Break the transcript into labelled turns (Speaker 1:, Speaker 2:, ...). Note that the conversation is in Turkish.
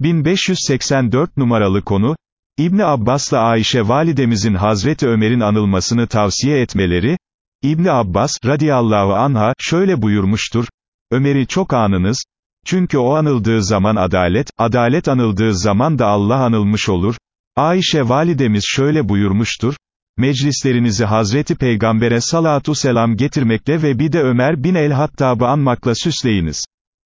Speaker 1: 1584 numaralı konu, İbni Abbas'la Ayşe validemizin Hazreti Ömer'in anılmasını tavsiye etmeleri, İbni Abbas, radiyallahu anha, şöyle buyurmuştur, Ömer'i çok anınız, çünkü o anıldığı zaman adalet, adalet anıldığı zaman da Allah anılmış olur. Ayşe validemiz şöyle buyurmuştur, meclislerinizi Hazreti Peygamber'e salatu selam getirmekle ve bir de Ömer bin el-Hattab'ı anmakla süsleyiniz.